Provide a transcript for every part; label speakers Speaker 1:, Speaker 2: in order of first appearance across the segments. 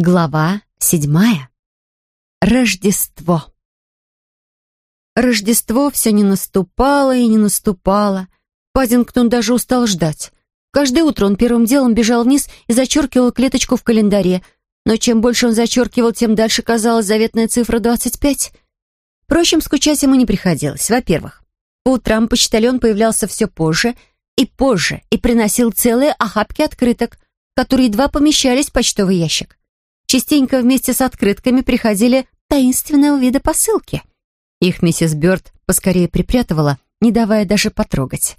Speaker 1: Глава седьмая. Рождество. Рождество все не наступало и не наступало. Паддингтон даже устал ждать. Каждое утро он первым делом бежал вниз и зачеркивал клеточку в календаре. Но чем больше он зачеркивал, тем дальше казалась заветная цифра 25. Впрочем, скучать ему не приходилось. Во-первых, по утрам почтальон появлялся все позже и позже и приносил целые охапки открыток, которые едва помещались в почтовый ящик. Частенько вместе с открытками приходили таинственного вида посылки. Их миссис Бёрд поскорее припрятывала, не давая даже потрогать.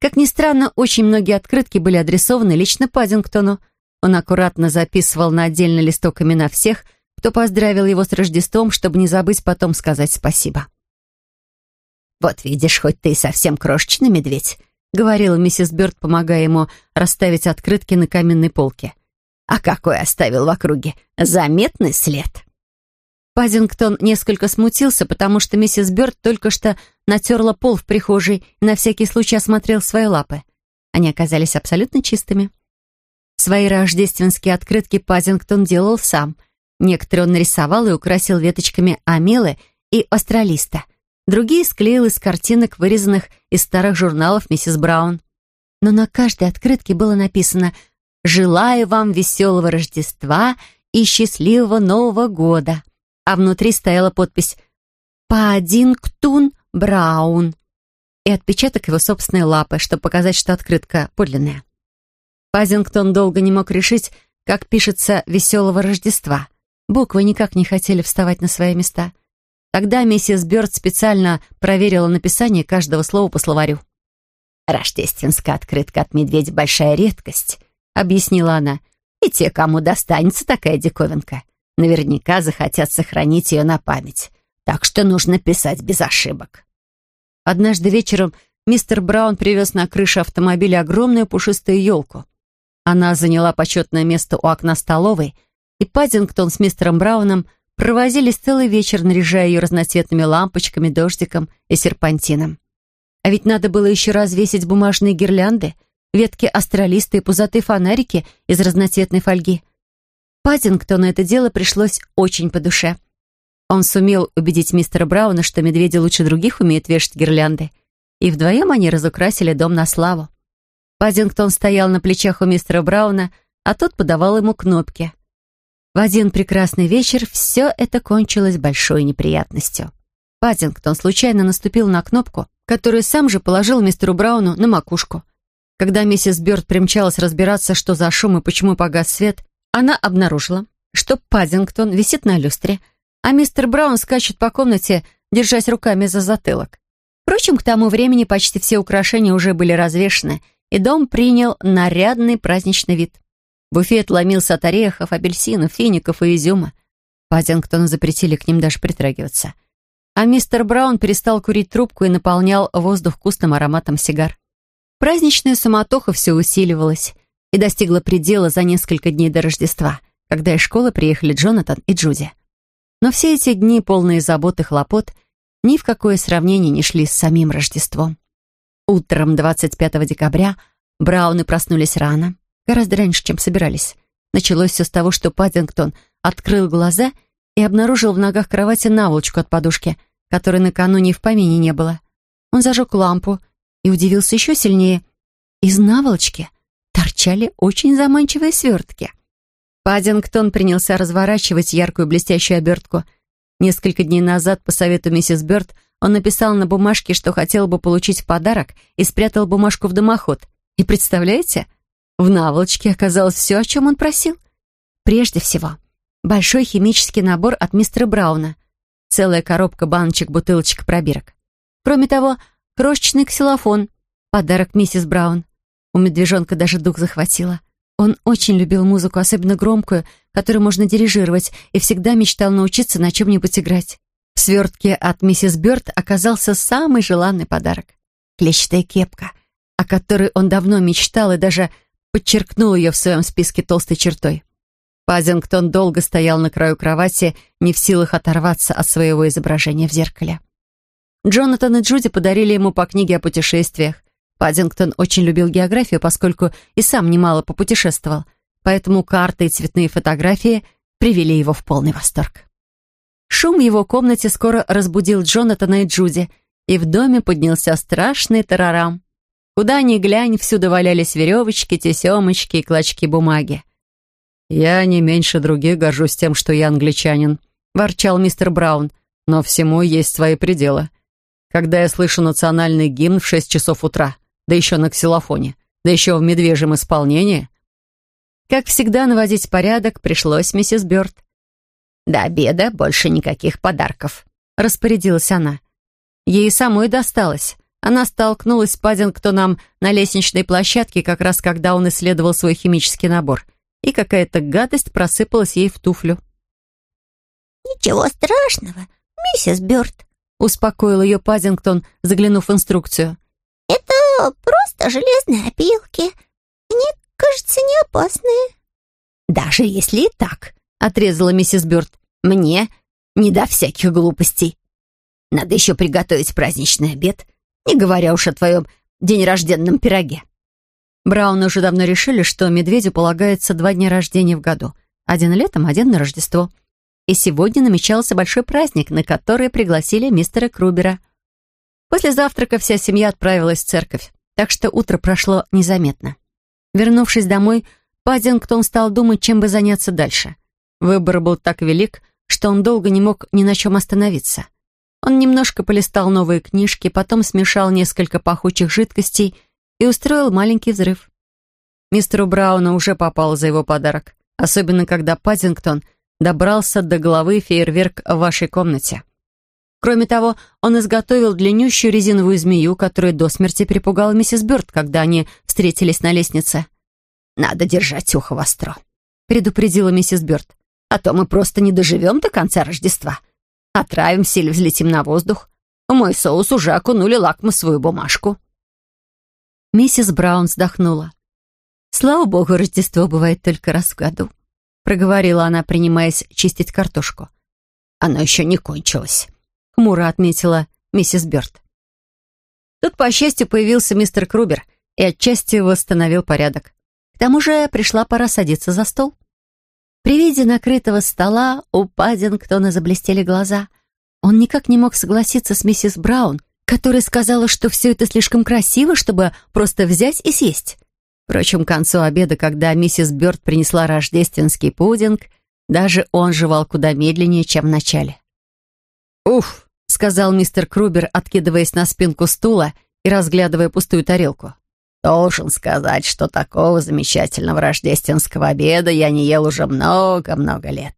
Speaker 1: Как ни странно, очень многие открытки были адресованы лично Паддингтону. Он аккуратно записывал на отдельный листок имена всех, кто поздравил его с Рождеством, чтобы не забыть потом сказать спасибо.
Speaker 2: «Вот видишь, хоть ты совсем крошечный медведь», — говорила миссис Бёрд, помогая ему расставить открытки на каменной полке. А какой оставил в округе заметный след.
Speaker 1: Паддингтон несколько смутился, потому что миссис Бёрд только что натерла пол в прихожей и на всякий случай осмотрел свои лапы. Они оказались абсолютно чистыми. Свои рождественские открытки Паддингтон делал сам. Некоторые он нарисовал и украсил веточками амелы и астралиста. Другие склеил из картинок, вырезанных из старых журналов миссис Браун. Но на каждой открытке было написано «Желаю вам веселого Рождества и счастливого Нового года». А внутри стояла подпись «Паддингтон Браун» и отпечаток его собственной лапы, чтобы показать, что открытка подлинная. Пазингтон долго не мог решить, как пишется «Веселого Рождества». Буквы никак не хотели вставать на свои места. Тогда миссис Бёрд специально проверила написание каждого слова по словарю.
Speaker 2: «Рождественская открытка от медведя — большая редкость», — объяснила она. «И те, кому достанется такая диковинка, наверняка захотят сохранить ее на память. Так что нужно писать без ошибок».
Speaker 1: Однажды вечером мистер Браун привез на крышу автомобиля огромную пушистую елку. Она заняла почетное место у окна столовой, и Паддингтон с мистером Брауном провозились целый вечер, наряжая ее разноцветными лампочками, дождиком и серпантином. А ведь надо было еще развесить бумажные гирлянды — ветки астралиста и пузатые фонарики из разноцветной фольги. Паддингтону это дело пришлось очень по душе. Он сумел убедить мистера Брауна, что медведи лучше других умеют вешать гирлянды, и вдвоем они разукрасили дом на славу. Паддингтон стоял на плечах у мистера Брауна, а тот подавал ему кнопки. В один прекрасный вечер все это кончилось большой неприятностью. Паддингтон случайно наступил на кнопку, которую сам же положил мистеру Брауну на макушку. Когда миссис Бёрд примчалась разбираться, что за шум и почему погас свет, она обнаружила, что Паддингтон висит на люстре, а мистер Браун скачет по комнате, держась руками за затылок. Впрочем, к тому времени почти все украшения уже были развешаны, и дом принял нарядный праздничный вид. Буфет ломился от орехов, апельсинов, фиников и изюма. Паддингтону запретили к ним даже притрагиваться. А мистер Браун перестал курить трубку и наполнял воздух вкусным ароматом сигар. Праздничная суматоха все усиливалась и достигла предела за несколько дней до Рождества, когда из школы приехали Джонатан и Джуди. Но все эти дни, полные забот и хлопот, ни в какое сравнение не шли с самим Рождеством. Утром 25 декабря Брауны проснулись рано, гораздо раньше, чем собирались. Началось все с того, что Паддингтон открыл глаза и обнаружил в ногах кровати наволочку от подушки, которой накануне в помине не было. Он зажег лампу и удивился еще сильнее. Из наволочки торчали очень заманчивые свертки. Паддингтон принялся разворачивать яркую блестящую обертку. Несколько дней назад, по совету миссис Бёрд, он написал на бумажке, что хотел бы получить в подарок, и спрятал бумажку в дымоход. И представляете, в наволочке оказалось все, о чем он просил. Прежде всего, большой химический набор от мистера Брауна, целая коробка баночек, бутылочек, пробирок. Кроме того, Крошечный ксилофон. Подарок миссис Браун. У медвежонка даже дух захватило. Он очень любил музыку, особенно громкую, которую можно дирижировать, и всегда мечтал научиться на чем-нибудь играть. В свертке от миссис Бёрд оказался самый желанный подарок. Клетчатая кепка, о которой он давно мечтал и даже подчеркнул ее в своем списке толстой чертой. Пазингтон долго стоял на краю кровати, не в силах оторваться от своего изображения в зеркале. Джонатан и Джуди подарили ему по книге о путешествиях. Паддингтон очень любил географию, поскольку и сам немало попутешествовал, поэтому карты и цветные фотографии привели его в полный восторг. Шум в его комнате скоро разбудил Джонатана и Джуди, и в доме поднялся страшный тарарам. Куда ни глянь, всюду валялись веревочки, тесемочки и клочки бумаги. «Я не меньше других горжусь тем, что я англичанин», — ворчал мистер Браун, «но всему есть свои пределы. Когда я слышу национальный гимн в шесть часов утра, да еще на ксилофоне, да еще в медвежьем исполнении...» Как всегда, наводить порядок пришлось миссис Бёрд.
Speaker 2: «До обеда больше никаких подарков», — распорядилась она.
Speaker 1: Ей самой досталось. Она столкнулась с Паддингтоном на лестничной площадке, как раз когда он исследовал свой химический набор — и какая-то гадость просыпалась ей в туфлю.
Speaker 3: «Ничего страшного, миссис Бёрд», —
Speaker 1: успокоил ее Паддингтон, заглянув в инструкцию.
Speaker 3: «Это просто железные опилки. Они, кажется, не опасные».
Speaker 2: «Даже если и так», — отрезала миссис Бёрд, — «мне не до всяких глупостей. Надо еще приготовить праздничный обед, не говоря уж о твоем день рожденном пироге».
Speaker 1: Брауны уже давно решили, что медведю полагается два дня рождения в году. Один летом, один на Рождество. И сегодня намечался большой праздник, на который пригласили мистера Крубера. После завтрака вся семья отправилась в церковь, так что утро прошло незаметно. Вернувшись домой, Паддингтон стал думать, чем бы заняться дальше. Выбор был так велик, что он долго не мог ни на чем остановиться. Он немножко полистал новые книжки, потом смешал несколько пахучих жидкостей — и устроил маленький взрыв. Мистеру Брауну уже попал за его подарок, особенно когда Паддингтон добрался до головы фейерверк в вашей комнате. Кроме того, он изготовил длиннющую резиновую змею, которая до смерти перепугала миссис Бёрд, когда они встретились на лестнице.
Speaker 2: «Надо держать ухо востро», — предупредила миссис Бёрд. «А то мы просто не доживем до конца Рождества. Отравимся или взлетим на воздух. В мой соус уже окунули лакмусовую бумажку».
Speaker 1: Миссис Браун вздохнула. «Слава богу, Рождество бывает только раз в году», — проговорила она, принимаясь чистить картошку.
Speaker 2: «Оно еще не кончилось», —
Speaker 1: хмуро отметила миссис Бёрд. Тут, по счастью, появился мистер Крубер и отчасти восстановил порядок. К тому же пришла пора садиться за стол. При виде накрытого стола у Паддингтона заблестели глаза. Он никак не мог согласиться с миссис Браун, которая сказала, что все это слишком красиво, чтобы просто взять и съесть. Впрочем, к концу обеда, когда миссис Бёрд принесла рождественский пудинг, даже он жевал куда медленнее, чем в начале. «Уф!» — сказал мистер Крубер, откидываясь на спинку стула и разглядывая пустую тарелку.
Speaker 2: «Должен сказать, что такого замечательного рождественского обеда я не ел уже много-много лет.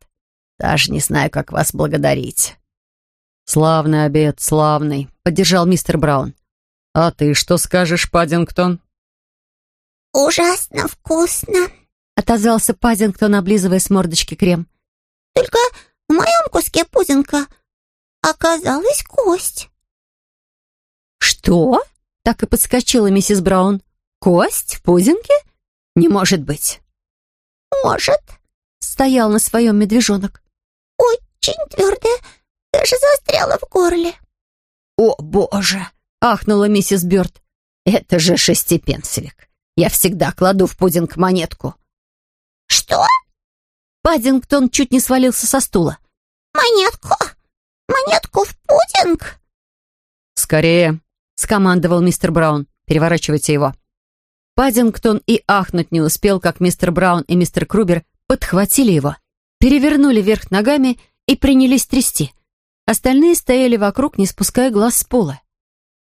Speaker 2: Даже не знаю, как вас благодарить.
Speaker 1: «Славный обед, славный», — поддержал мистер Браун. «А ты что скажешь, Паддингтон?»
Speaker 3: «Ужасно вкусно», —
Speaker 1: отозвался Паддингтон, облизывая с мордочки крем.
Speaker 3: «Только в моем куске пудинга оказалась кость».
Speaker 1: «Что?» — так и подскочила миссис Браун. «Кость в пудинге? Не может быть».
Speaker 3: «Может», —
Speaker 1: стоял на своем медвежонок.
Speaker 3: «Очень твердая, даже застряла в горле».
Speaker 2: «О, боже!» — ахнула миссис Бёрд. «Это же шестипенсовик. Я всегда кладу в пудинг монетку».
Speaker 3: «Что?»
Speaker 1: Паддингтон чуть не свалился со стула.
Speaker 3: «Монетку? Монетку в пудинг?»
Speaker 1: «Скорее!» — скомандовал мистер Браун. «Переворачивайте его». Паддингтон и ахнуть не успел, как мистер Браун и мистер Крубер подхватили его, перевернули вверх ногами и принялись трясти. Остальные стояли вокруг, не спуская глаз с пола.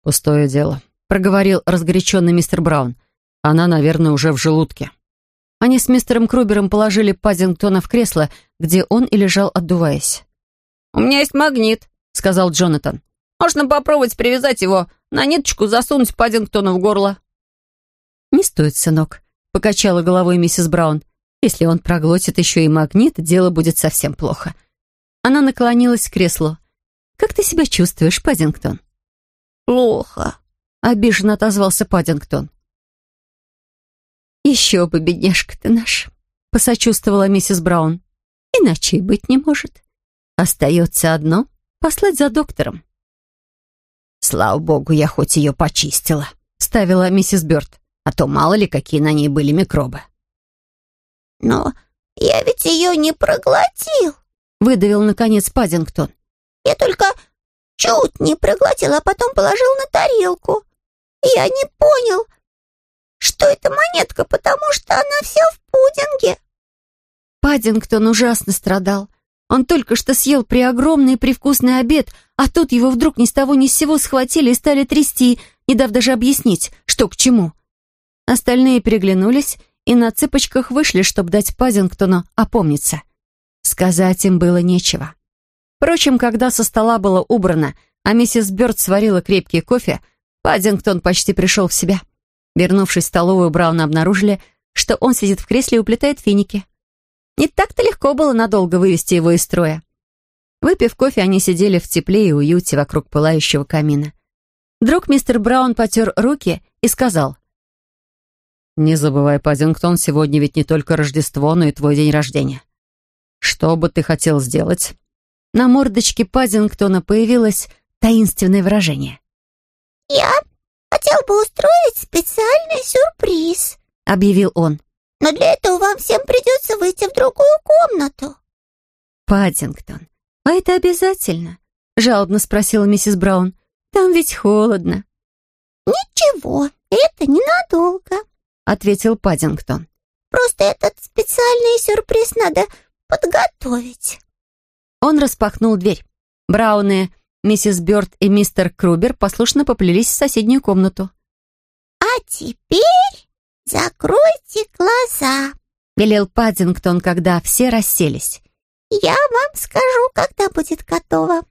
Speaker 1: «Пустое дело», — проговорил разгоряченный мистер Браун. «Она, наверное, уже в желудке». Они с мистером Крубером положили Паддингтона в кресло, где он и лежал, отдуваясь.
Speaker 4: «У меня есть магнит», — сказал Джонатан. «Можно попробовать привязать его, на ниточку засунуть Паддингтона в горло».
Speaker 1: «Не стоит, сынок», — покачала головой миссис Браун. «Если он проглотит еще и магнит, дело будет совсем плохо. Она наклонилась к креслу. «Как ты себя чувствуешь, Паддингтон?»
Speaker 3: «Плохо», —
Speaker 1: обиженно отозвался Паддингтон. «Еще бы, бедняжка ты наш», — посочувствовала миссис Браун. «Иначе и быть не может. Остается одно — послать за доктором».
Speaker 2: «Слава богу, я хоть ее почистила», —
Speaker 1: ставила миссис Бёрд.
Speaker 2: «А то мало ли, какие на ней были микробы».
Speaker 3: «Но я ведь ее не проглотил», —
Speaker 1: выдавил, наконец, Паддингтон.
Speaker 3: «Я только чуть не проглотил, а потом положил на тарелку. Я не понял, что это монетка, потому что она вся в пудинге».
Speaker 1: Паддингтон ужасно страдал. Он только что съел преогромный и привкусный обед, а тут его вдруг ни с того ни с сего схватили и стали трясти, не дав даже объяснить, что к чему. Остальные переглянулись и на цыпочках вышли, чтобы дать Паддингтону опомниться. Сказать им было нечего. Впрочем, когда со стола было убрано, а миссис Бёрд сварила крепкий кофе, Паддингтон почти пришел в себя. Вернувшись в столовую, Брауна обнаружили, что он сидит в кресле и уплетает финики. Не так-то легко было надолго вывести его из строя. Выпив кофе, они сидели в тепле и уюте вокруг пылающего камина. Вдруг мистер Браун потер руки и сказал, «Не забывай, Паддингтон, сегодня ведь не только Рождество, но и твой день рождения. Что бы ты хотел сделать?» На мордочке Паддингтона появилось таинственное выражение.
Speaker 3: «Я хотел бы устроить специальный сюрприз», — объявил он. «Но для этого вам всем придется выйти в другую комнату».
Speaker 1: «Паддингтон, а это обязательно?» — жалобно спросила миссис Браун. «Там ведь холодно».
Speaker 3: «Ничего, это ненадолго», — ответил Паддингтон. «Просто этот специальный сюрприз надо подготовить».
Speaker 1: Он распахнул дверь. Брауны, миссис Бёрд и мистер Крубер послушно поплелись в соседнюю комнату.
Speaker 3: «А теперь закройте глаза», — велел Паддингтон, когда все расселись. «Я вам скажу, когда будет готово».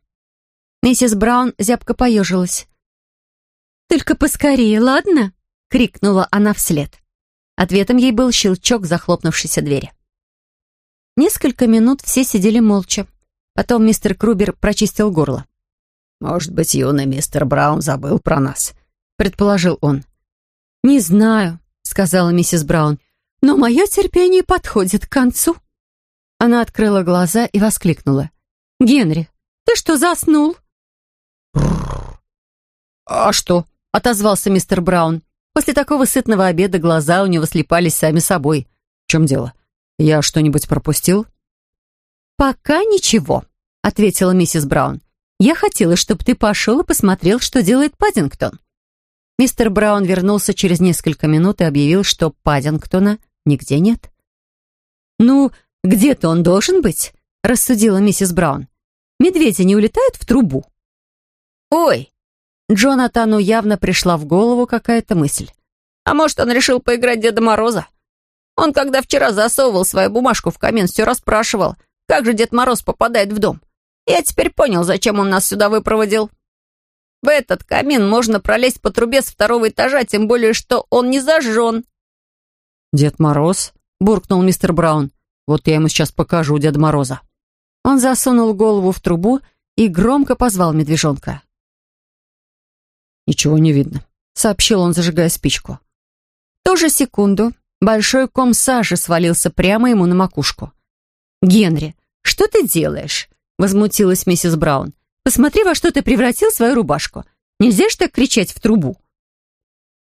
Speaker 1: Миссис Браун зябко поежилась. «Только поскорее, ладно?» — крикнула она вслед. Ответом ей был щелчок захлопнувшейся двери. Несколько минут все сидели молча. Потом мистер Крубер прочистил горло.
Speaker 2: «Может быть, юный мистер Браун забыл про нас», —
Speaker 1: предположил он. «Не знаю», — сказала миссис Браун, «но мое терпение подходит к концу». Она открыла глаза и воскликнула. «Генри, ты что, заснул?»
Speaker 2: «А что?»
Speaker 1: — отозвался мистер Браун. После такого сытного обеда глаза у него слепались сами собой.
Speaker 2: «В чем дело? Я что-нибудь пропустил?»
Speaker 1: «Пока ничего», — ответила миссис Браун. «Я хотела, чтобы ты пошел и посмотрел, что делает Паддингтон». Мистер Браун вернулся через несколько минут и объявил, что Паддингтона нигде нет. «Ну, где-то он должен быть», — рассудила миссис Браун. «Медведи не улетают в трубу».
Speaker 4: «Ой!»
Speaker 1: Джонатану явно пришла в голову какая-то мысль.
Speaker 4: «А может, он решил поиграть Деда Мороза? Он, когда вчера засовывал свою бумажку в камин, все расспрашивал, как же Дед Мороз попадает в дом? Я теперь понял, зачем он нас сюда выпроводил. В этот камин можно пролезть по трубе с второго этажа, тем более, что он не зажжен».
Speaker 1: «Дед Мороз?» — буркнул мистер Браун. «Вот я ему сейчас покажу Деда Мороза». Он засунул голову в трубу и громко позвал медвежонка.
Speaker 2: «Ничего не видно», —
Speaker 1: сообщил он, зажигая спичку. В ту же секунду большой ком сажи свалился прямо ему на макушку. «Генри, что ты делаешь?» — возмутилась миссис Браун. «Посмотри, во что ты превратил свою рубашку. Нельзя ж так кричать в трубу».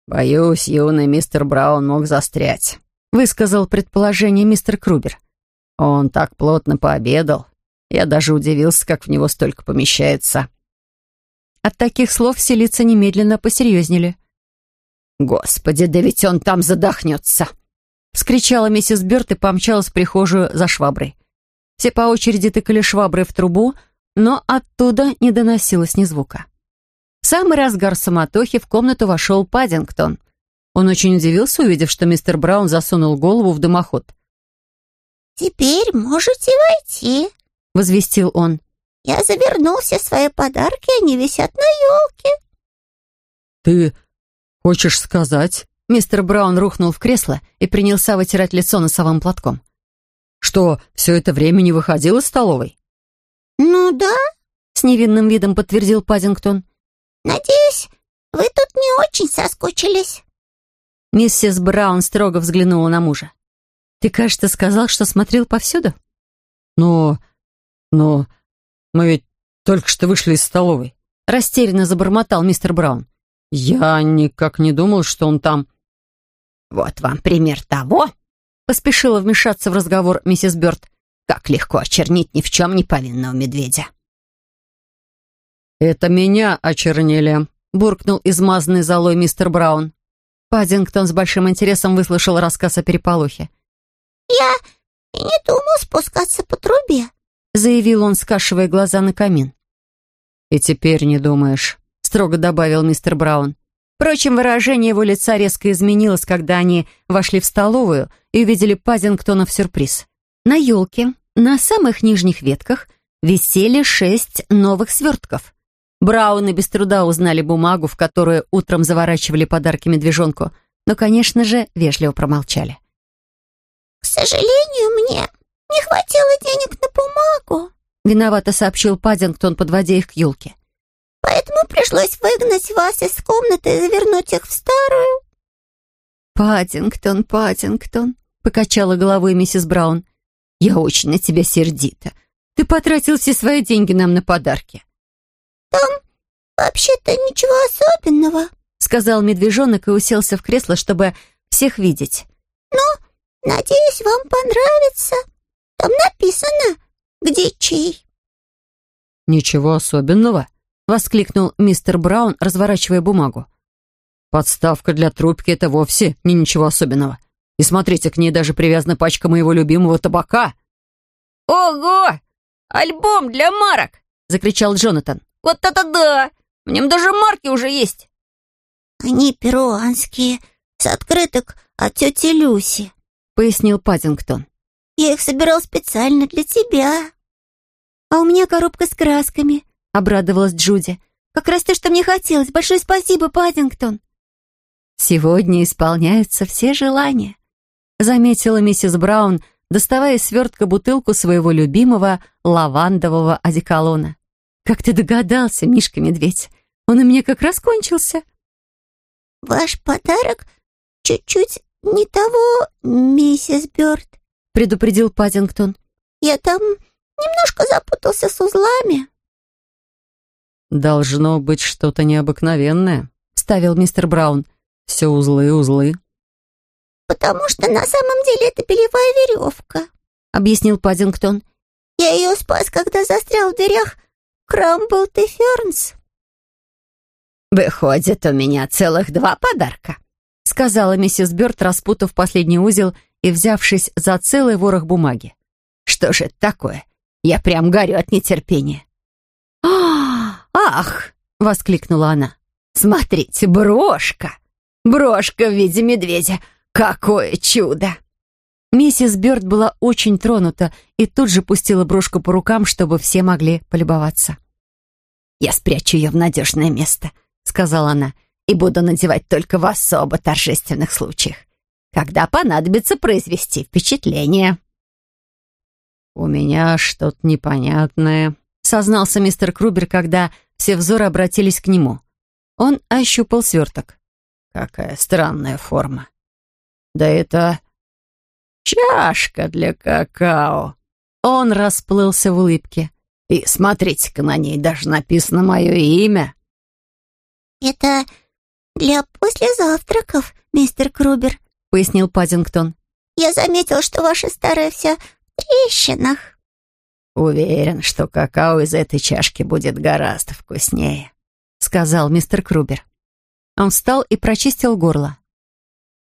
Speaker 2: «Боюсь, юный мистер Браун мог застрять», —
Speaker 1: высказал предположение мистер Крубер.
Speaker 2: «Он так плотно пообедал. Я даже удивился, как в него столько помещается».
Speaker 1: От таких слов все лица немедленно посерьезнели.
Speaker 2: «Господи, да ведь он там задохнется!»
Speaker 1: Вскричала миссис Бёрд и помчалась в прихожую за шваброй. Все по очереди тыкали швабры в трубу, но оттуда не доносилось ни звука. В самый разгар самотохи в комнату вошел Паддингтон. Он очень удивился, увидев, что мистер Браун засунул голову в дымоход.
Speaker 3: «Теперь можете войти», —
Speaker 1: возвестил он.
Speaker 3: «Я завернул все свои подарки, они висят на елке».
Speaker 2: «Ты хочешь сказать?»
Speaker 1: Мистер Браун рухнул в кресло и принялся вытирать лицо носовым платком.
Speaker 2: «Что, все это время не выходил из столовой?»
Speaker 3: «Ну да», —
Speaker 1: с невинным видом подтвердил Паддингтон.
Speaker 3: «Надеюсь, вы тут не очень соскучились».
Speaker 1: Миссис Браун строго взглянула на мужа. «Ты, кажется, сказал, что смотрел повсюду?»
Speaker 2: «Но... но... мы ведь только что вышли из столовой», —
Speaker 1: растерянно забормотал мистер Браун.
Speaker 2: «Я никак не думал, что он там...»
Speaker 3: «Вот вам пример того,
Speaker 1: поспешила вмешаться в разговор миссис Бёрд.
Speaker 2: «Как легко очернить ни в чем не повинного медведя!»
Speaker 1: «Это меня очернили», — буркнул измазанный золой мистер Браун. Паддингтон с большим интересом выслушал рассказ о переполохе.
Speaker 3: «Я не думал спускаться по трубе», —
Speaker 1: заявил он, скашивая глаза на камин. «И теперь не думаешь», — строго добавил мистер Браун. Впрочем, выражение его лица резко изменилось, когда они вошли в столовую и увидели Пазингтона в сюрприз. На елке, на самых нижних ветках, висели шесть новых свертков. Брауны без труда узнали бумагу, в которую утром заворачивали подарки медвежонку, но, конечно же, вежливо промолчали.
Speaker 3: «К сожалению, мне не хватило денег на бумагу»,
Speaker 1: виновато сообщил Паддингтон, подводя их к елке
Speaker 3: поэтому пришлось выгнать вас из комнаты и завернуть их в старую».
Speaker 1: «Паттингтон, Паттингтон», — покачала головой миссис Браун, — «я очень на тебя сердита. Ты потратил все свои деньги нам на подарки».
Speaker 3: «Там вообще-то ничего особенного», — сказал
Speaker 1: медвежонок и уселся в кресло, чтобы всех видеть.
Speaker 3: «Но, надеюсь, вам понравится. Там написано, где чей».
Speaker 1: «Ничего особенного», — воскликнул мистер Браун, разворачивая бумагу. «Подставка для трубки — это вовсе не ничего особенного. И смотрите, к ней даже привязана пачка моего любимого табака».
Speaker 4: «Ого! Альбом для марок!» — закричал Джонатан. «Вот это да! В нем даже марки уже есть!»
Speaker 3: «Они перуанские, с открыток от тети Люси», — пояснил Паддингтон. «Я их собирал специально для тебя».
Speaker 1: «А у меня коробка с красками», обрадовалась Джуди. «Как раз то, что мне хотелось. Большое спасибо, Паддингтон!» «Сегодня исполняются все желания», — заметила миссис Браун, доставая свертка бутылку своего любимого лавандового одеколона. «Как ты догадался, Мишка-медведь? Он у меня как раз кончился».
Speaker 3: «Ваш подарок чуть-чуть не того, миссис Бёрд», — предупредил Паддингтон. «Я там немножко запутался с узлами».
Speaker 1: «Должно быть что-то необыкновенное», — ставил мистер Браун. «Все узлы, узлы».
Speaker 3: «Потому что на самом деле это белевая веревка», — объяснил Паддингтон. «Я ее спас, когда застрял в дверях Крамблт и Фернс».
Speaker 2: «Выходит, у меня целых два подарка», — сказала миссис Бёрд, распутав последний узел и взявшись за целый ворох бумаги. «Что же это такое? Я прям горю от нетерпения». «Ах!» — воскликнула она. «Смотрите, брошка! Брошка в виде медведя! Какое чудо!»
Speaker 1: Миссис Бёрд была очень тронута и тут же пустила брошку по рукам, чтобы все могли полюбоваться.
Speaker 2: «Я спрячу ее в надежное место», — сказала она, «и буду надевать только в особо торжественных случаях, когда понадобится произвести впечатление».
Speaker 1: «У меня что-то непонятное», — сознался мистер Крубер, когда все взоры обратились к нему. Он ощупал сверток. «Какая странная форма. Да это чашка для какао». Он расплылся в улыбке. «И смотрите-ка, на ней даже написано мое имя».
Speaker 3: «Это для послезавтраков, мистер Крубер», — пояснил Паддингтон. «Я заметил, что ваша старая вся в трещинах».
Speaker 2: «Уверен, что какао из этой чашки будет гораздо вкуснее», — сказал мистер Крубер.
Speaker 1: Он встал и прочистил горло.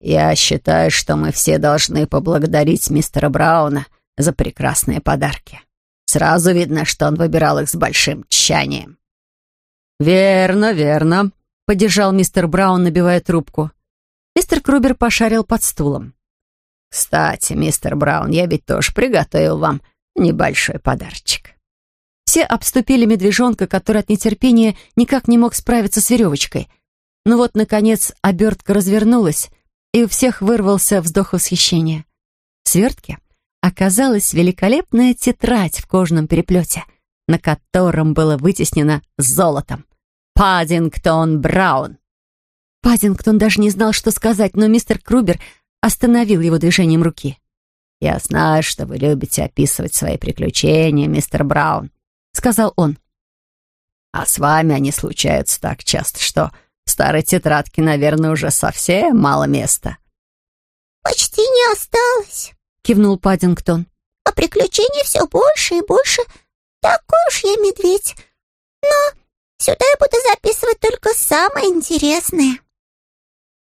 Speaker 2: «Я считаю, что мы все должны поблагодарить мистера Брауна за прекрасные подарки. Сразу видно, что он выбирал их с большим тщанием».
Speaker 1: «Верно, верно», — поддержал мистер Браун, набивая трубку. Мистер Крубер пошарил под стулом.
Speaker 2: «Кстати, мистер Браун, я ведь тоже приготовил вам небольшой подарочек.
Speaker 1: Все обступили медвежонка, который от нетерпения никак не мог справиться с веревочкой. Но вот, наконец, обертка развернулась, и у всех вырвался вздох восхищения. В свертке оказалась великолепная тетрадь в кожаном переплете, на котором было вытеснено золотом. «Паддингтон Браун». Паддингтон даже не знал, что сказать, но мистер Крубер остановил его движением руки.
Speaker 2: «Я знаю, что вы любите описывать свои приключения, мистер Браун», — сказал он. «А с вами они случаются так часто, что в старой тетрадке, наверное, уже совсем мало места».
Speaker 3: «Почти не осталось»,
Speaker 1: кивнул Паддингтон.
Speaker 3: «А приключений все больше и больше. Такой уж я медведь. Но сюда я буду записывать только самое интересное».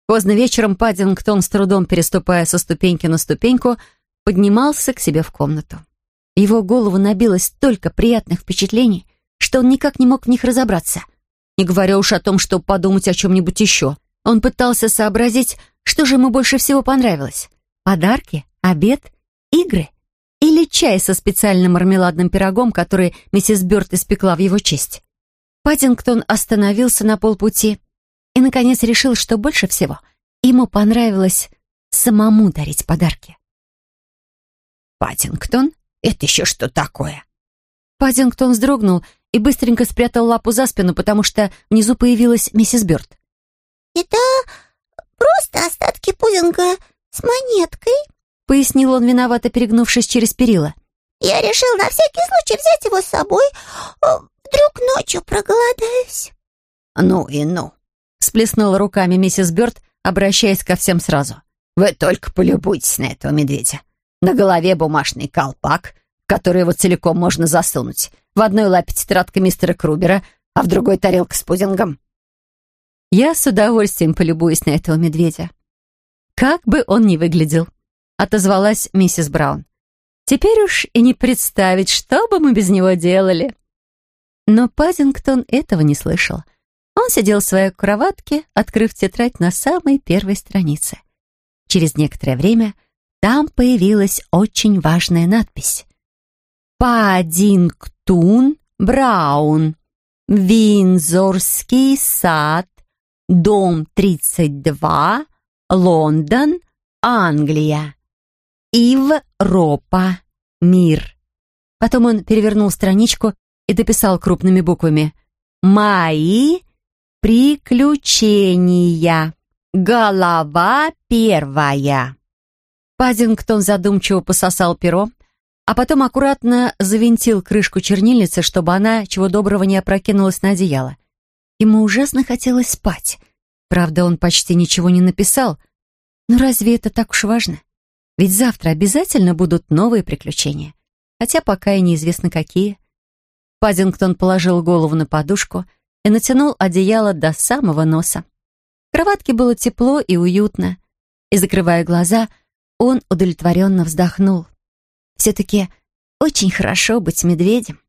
Speaker 1: Поздно вечером Паддингтон, с трудом переступая со ступеньки на ступеньку, поднимался к себе в комнату. Его голову набилось столько приятных впечатлений, что он никак не мог в них разобраться. Не говоря уж о том, чтобы подумать о чем-нибудь еще. Он пытался сообразить, что же ему больше всего понравилось. Подарки, обед, игры или чай со специальным мармеладным пирогом, который миссис Бёрд испекла в его честь. Паддингтон остановился на полпути и, наконец, решил, что больше всего ему понравилось самому дарить подарки.
Speaker 2: «Паддингтон? Это еще что такое?»
Speaker 1: Паддингтон вздрогнул и быстренько спрятал лапу за спину, потому что внизу появилась миссис Бёрд.
Speaker 3: «Это просто остатки пудинга с монеткой», —
Speaker 1: пояснил он, виновато перегнувшись через перила.
Speaker 3: «Я решил на всякий случай взять его с собой. Вдруг ночью проголодаюсь».
Speaker 2: «Ну и ну», —
Speaker 1: сплеснула руками миссис Бёрд, обращаясь ко всем сразу.
Speaker 2: «Вы только полюбуйтесь на этого медведя. На голове бумажный колпак, который его целиком можно засунуть. В одной лапе тетрадка мистера Крубера, а в другой тарелка с пудингом.
Speaker 1: Я с удовольствием полюбуюсь на этого медведя. Как бы он ни выглядел, отозвалась миссис Браун. Теперь уж и не представить, что бы мы без него делали. Но Пазингтон этого не слышал. Он сидел в своей кроватке, открыв тетрадь на самой первой странице. Через некоторое время там появилась очень важная надпись. «Паддингтон Браун. Винзорский сад дом 32, Лондон, Англия. Европа, мир. Потом он перевернул страничку и дописал крупными буквами «Мои приключения. Голова первая». Паддингтон задумчиво пососал перо, а потом аккуратно завинтил крышку чернильницы, чтобы она, чего доброго, не опрокинулась на одеяло. Ему ужасно хотелось спать. Правда, он почти ничего не написал. Но разве это так уж важно? Ведь завтра обязательно будут новые приключения. Хотя пока и неизвестно какие. Паддингтон положил голову на подушку и натянул одеяло до самого носа. В кроватке было тепло и уютно. И, закрывая глаза, он удовлетворенно вздохнул. Все-таки очень хорошо быть медведем.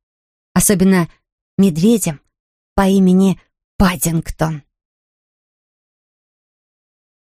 Speaker 1: Особенно медведем по имени Паддингтон.